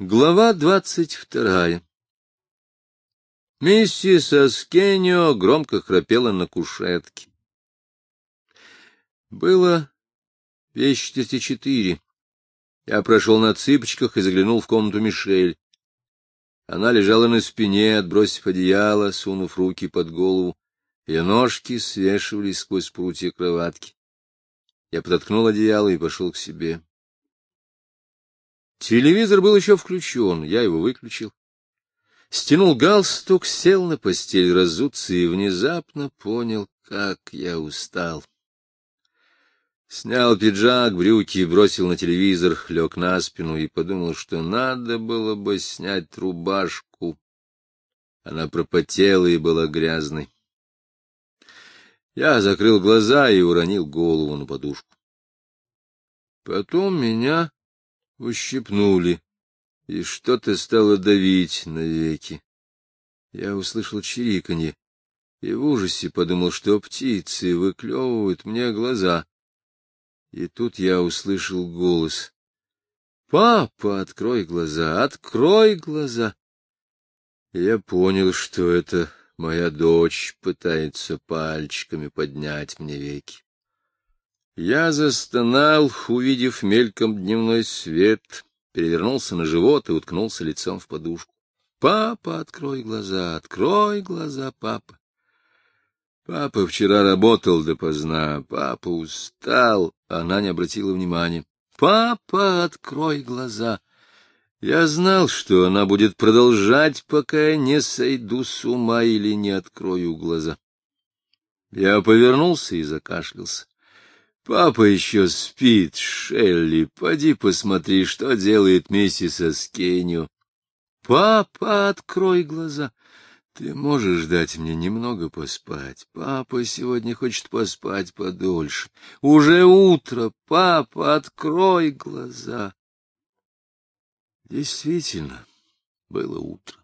Глава двадцать вторая Миссис Аскенио громко храпела на кушетке. Было вещи четыре. Я прошел на цыпочках и заглянул в комнату Мишель. Она лежала на спине, отбросив одеяло, сунув руки под голову. Ее ножки свешивались сквозь прутья кроватки. Я подоткнул одеяло и пошел к себе. Телевизор был еще включен, я его выключил. Стянул галстук, сел на постель разуться и внезапно понял, как я устал. Снял пиджак, брюки, бросил на телевизор, лег на спину и подумал, что надо было бы снять рубашку. Она пропотела и была грязной. Я закрыл глаза и уронил голову на подушку. Потом меня ущипнули, и что-то стало давить навеки. Я услышал чириканье и в ужасе подумал, что птицы выклевывают мне глаза. И тут я услышал голос. — Папа, открой глаза, открой глаза! Я понял, что это моя дочь пытается пальчиками поднять мне веки. Я застонал, увидев мельком дневной свет, перевернулся на живот и уткнулся лицом в подушку. «Папа, открой глаза, открой глаза, папа!» Папа вчера работал допоздна, папа устал, она не обратила внимания. «Папа, открой глаза!» Я знал, что она будет продолжать, пока я не сойду с ума или не открою глаза. Я повернулся и закашлялся. Папа еще спит, Шелли. Поди посмотри, что делает миссис Аскеню. Папа, открой глаза. Ты можешь дать мне немного поспать? Папа сегодня хочет поспать подольше. Уже утро. Папа, открой глаза. Действительно, было утро.